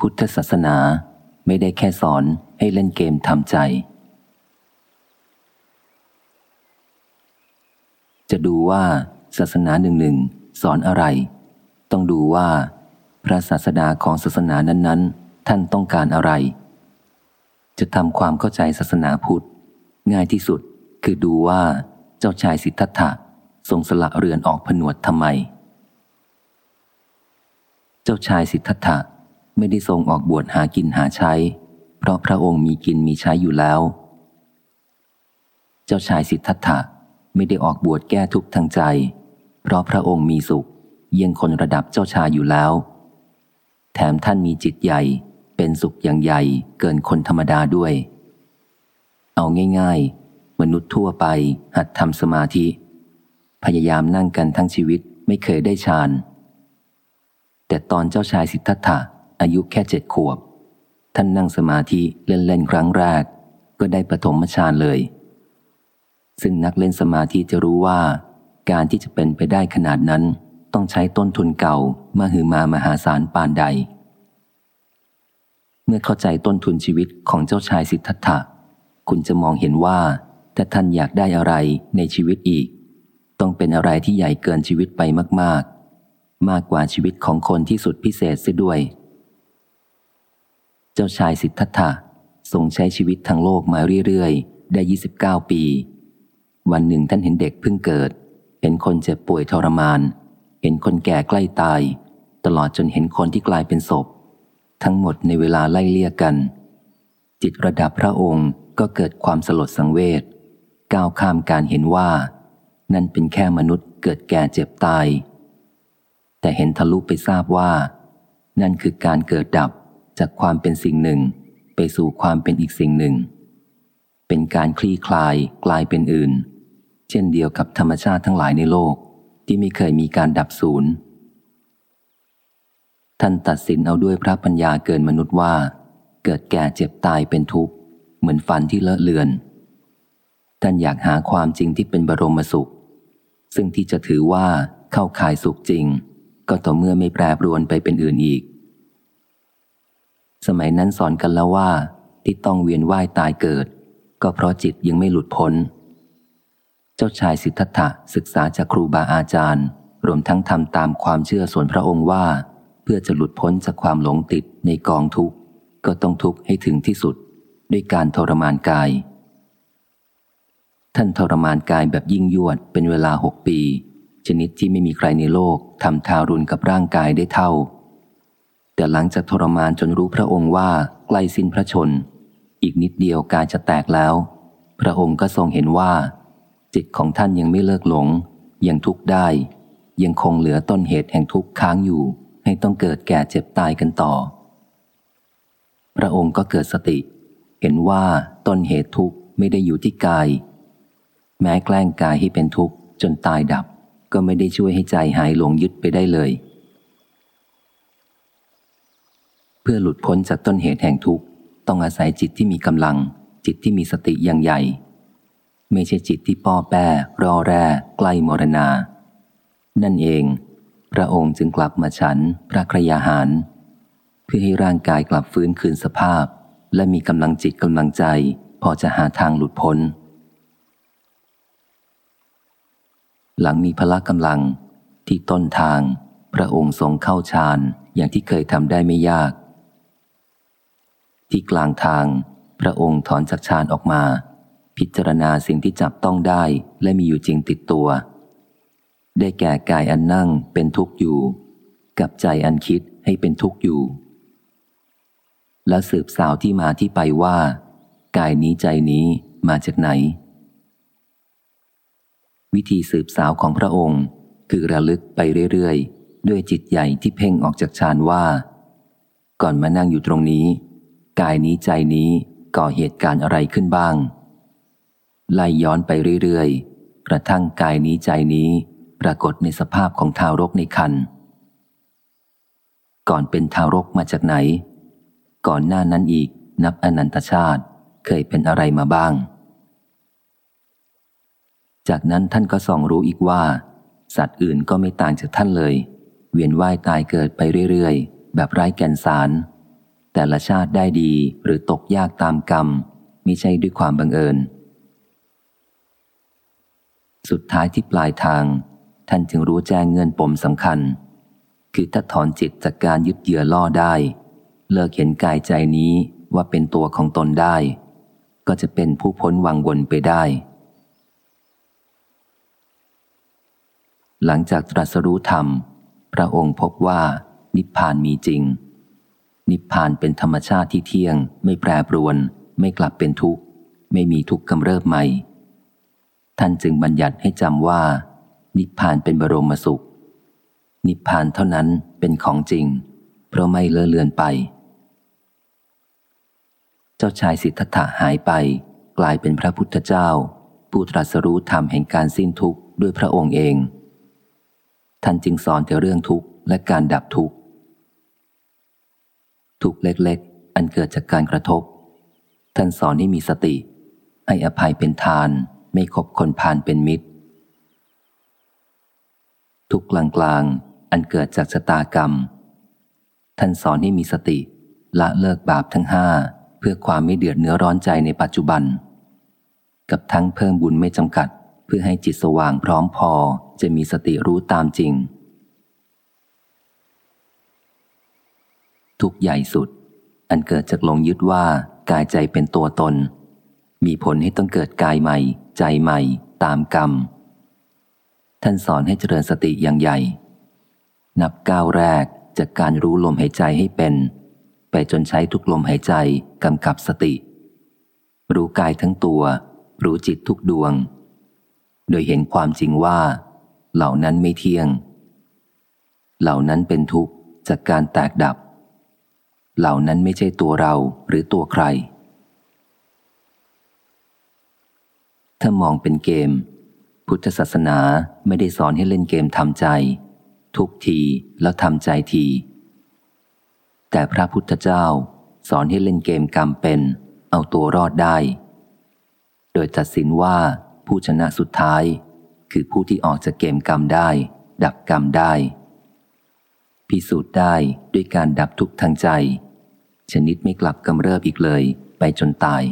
พุทธศาสนาไม่ได้แค่สอนให้เล่นเกมทำใจ จะดูว่าศาสนาหนึ่งหนึ่งสอนอะไร ต้องดูว่า พระศาสดาของศาสนานั้นๆ ท่านต้องการอะไร จะทำความเข้าใจศาสนาพุทธ ง่ายที่สุดคือดูว่าเจ้าชายสิทธัตถะทรงสละเรือนออกผนวดทำไมเจ้าชายสิทธัตถะ ไม่ได้ทรงออกบวชหากินหาใช้ เพราะพระองค์มีกินมีใช้อยู่แล้ว เจ้าชายสิทธัตถะไม่ได้ออกบวชแก้ทุกข์ทางใจ เพราะพระองค์มีสุข เยี่ยงคนระดับเจ้าชายอยู่แล้ว แถมท่านมีจิตใหญ่เป็นสุขอย่างใหญ่เกินคนธรรมดาด้วย เอาง่าย ๆ มนุษย์ทั่วไปหัดทำสมาธิ พยายามนั่งกันทั้งชีวิตไม่เคยได้ฌานแต่ตอนเจ้าชายสิทธัตถะ อายุแค่เจ็ดขวบ ท่านนั่งสมาธิเล่นๆครั้งแรก ก็ได้ปฐมฌานเลย ซึ่งนักเล่นสมาธิจะรู้ว่า การที่จะเป็นไปได้ขนาดนั้น ต้องใช้ต้นทุนเก่ามาหือมามหาศาลปานใด เมื่อเข้าใจต้นทุนชีวิตของเจ้าชายสิทธัตถะ คุณจะมองเห็นว่าถ้าท่านอยากได้อะไรในชีวิตอีก ต้องเป็นอะไรที่ใหญ่เกินชีวิตไปมาก ๆ มากกว่าชีวิตของคนที่สุดพิเศษเสียด้วย เจ้าชายสิทธัตถะทรงใช้ชีวิตทางโลกมาเรื่อยๆ ได้ 29 ปี วันหนึ่งท่านเห็นเด็กเพิ่งเกิด เห็นคนเจ็บป่วยทรมาน เห็นคนแก่ใกล้ตาย ตลอดจนเห็นคนที่กลายเป็นศพ ทั้งหมดในเวลาไล่เลี่ยกัน จิตระดับพระองค์ก็เกิดความสลดสังเวชก้าวข้ามการเห็นว่า นั่นเป็นแค่มนุษย์เกิดแก่เจ็บตาย แต่เห็นทะลุไปทราบว่า นั่นคือการเกิดดับ จากความเป็นสิ่งหนึ่ง ไปสู่ความเป็นอีกสิ่งหนึ่ง เป็นการคลี่คลายกลายเป็นอื่น เช่นเดียวกับธรรมชาติทั้งหลายในโลกที่ไม่เคยมีการดับศูนย์ท่านตัดสินเอาด้วยพระปัญญาเกินมนุษย์ว่า เกิดแก่เจ็บตายเป็นทุกข์ เหมือนฟันที่เลอะเลือน ท่านอยากหาความจริงที่เป็นบรมสุข ซึ่งที่จะถือว่าเข้าข่ายสุขจริง ก็ต่อเมื่อไม่แปรปรวนไปเป็นอื่นอีก สมัยนั้นสอนกันแล้วว่า ที่ต้องเวียนว่ายตายเกิด ก็เพราะจิตยังไม่หลุดพ้น เจ้าชายสิทธัตถะศึกษาจากครูบาอาจารย์ รวมทั้งทำตามความเชื่อส่วนพระองค์ว่า เพื่อจะหลุดพ้นจากความหลงติดในกองทุกข์ ก็ต้องทุกข์ให้ถึงที่สุด ด้วยการทรมานกาย ท่านทรมานกายแบบยิ่งยวดเป็นเวลาหกปี ชนิดที่ไม่มีใครในโลกทำทารุณกับร่างกายได้เท่า แต่หลังจากทรมานจนรู้พระองค์ว่าใกล้สิ้นพระชน อีกนิดเดียวกายจะแตกแล้ว พระองค์ก็ทรงเห็นว่า จิตของท่านยังไม่เลิกหลง ยังทุกข์ได้ ยังคงเหลือต้นเหตุแห่งทุกข์ค้างอยู่ ให้ต้องเกิดแก่เจ็บตายกันต่อ พระองค์ก็เกิดสติ เห็นว่าต้นเหตุทุกข์ไม่ได้อยู่ที่กาย แม้แกล้งกายให้เป็นทุกข์จนตายดับ ก็ไม่ได้ช่วยให้ใจหายหลงยึดไปได้เลย เพื่อหลุดพ้นจากต้นเหตุแห่งทุกข์ต้องอาศัยจิตที่มีกำลัง จิตที่มีสติอย่างใหญ่ ไม่ใช่จิตที่ป้อแป้รอแร่ใกล้มรณา นั่นเอง พระองค์จึงกลับมาฉันพระครยาหาร เพื่อให้ร่างกายกลับฟื้นคืนสภาพ และมีกำลังจิตกำลังใจ พอจะหาทางหลุดพ้น หลังมีพละกำลังที่ต้นทาง พระองค์ทรงเข้าฌานอย่างที่เคยทำได้ไม่ยาก ที่กลางทาง พระองค์ถอนจากฌานออกมา พิจารณาสิ่งที่จับต้องได้และมีอยู่จริงติดตัว ได้แก่กายอันนั่งเป็นทุกข์อยู่ กับใจอันคิดให้เป็นทุกข์อยู่ และสืบสาวที่มาที่ไปว่า กายนี้ใจนี้มาจากไหน วิธีสืบสาวของพระองค์ คือระลึกไปเรื่อยๆ ด้วยจิตใหญ่ที่เพ่งออกจากฌานว่า ก่อนมานั่งอยู่ตรงนี้ กายนี้ใจนี้ก่อเหตุการณ์อะไรขึ้นบ้าง ไล่ย้อนไปเรื่อยๆ กระทั่งกายนี้ใจนี้ปรากฏในสภาพของทารกในคันก่อนเป็นทารกมาจากไหน ก่อนหน้านั้นอีกนับอนันตชาติเคยเป็นอะไรมาบ้าง จากนั้นท่านก็ส่องรู้อีกว่า สัตว์อื่นก็ไม่ต่างจากท่านเลย เวียนว่ายตายเกิดไปเรื่อยๆ แบบไร้แก่นสาร แต่ละชาติได้ดีหรือตกยากตามกรรมไม่ใช่ด้วยความบังเอิญ สุดท้ายที่ปลายทาง ท่านจึงรู้แจ้งเงื่อนปมสำคัญ คือถ้าถอนจิตจากการยึดเหยื่อล่อได้ เลิกเห็นกายใจนี้ว่าเป็นตัวของตนได้ ก็จะเป็นผู้พ้นวังวนไปได้ หลังจากตรัสรู้ธรรม พระองค์พบว่านิพพานมีจริง นิพพานเป็นธรรมชาติที่เที่ยง ไม่แปรปรวน ไม่กลับเป็นทุกข์ ไม่มีทุกข์กำเริบใหม่ ท่านจึงบัญญัติให้จำว่า นิพพานเป็นบรมสุข นิพพานเท่านั้นเป็นของจริง เพราะไม่เลอะเลือนไป เจ้าชายสิทธัตถะหายไป กลายเป็นพระพุทธเจ้า ผู้ตรัสรู้ธรรมแห่งการสิ้นทุกข์ด้วยพระองค์เอง ท่านจึงสอนแต่เรื่องทุกข์และการดับทุกข์ ทุกเล็กๆ อันเกิดจากการกระทบ ท่านสอนให้มีสติ ให้อภัยเป็นทาน ไม่คบคนพานเป็นมิตร ทุกกลางๆ อันเกิดจากชะตากรรม ท่านสอนให้มีสติ ละเลิกบาปทั้งห้าเพื่อความไม่เดือดเนื้อร้อนใจในปัจจุบัน กับทั้งเพิ่มบุญไม่จำกัด เพื่อให้จิตสว่างพร้อมพอจะมีสติรู้ตามจริง ทุกใหญ่สุด อันเกิดจากหลงยึดว่ากายใจเป็นตัวตน มีผลให้ต้องเกิดกายใหม่ ใจใหม่ ตามกรรม ท่านสอนให้เจริญสติอย่างใหญ่ นับก้าวแรกจากการรู้ลมหายใจให้เป็น ไปจนใช้ทุกลมหายใจกำกับสติ รู้กายทั้งตัว รู้จิตทุกดวง โดยเห็นความจริงว่า เหล่านั้นไม่เที่ยง เหล่านั้นเป็นทุกข์จากการแตกดับ เหล่านั้นไม่ใช่ตัวเราหรือตัวใคร ถ้ามองเป็นเกม พุทธศาสนาไม่ได้สอนให้เล่นเกมทำใจ ทุกทีแล้วทำใจที แต่พระพุทธเจ้าสอนให้เล่นเกมกรรมเป็น เอาตัวรอดได้ โดยตัดสินว่าผู้ชนะสุดท้าย คือผู้ที่ออกจากเกมกรรมได้ ดับกรรมได้พิสูจน์ได้ด้วยการดับทุกข์ทางใจ ชนิดไม่กลับกำเริบอีกเลย ไปจนตาย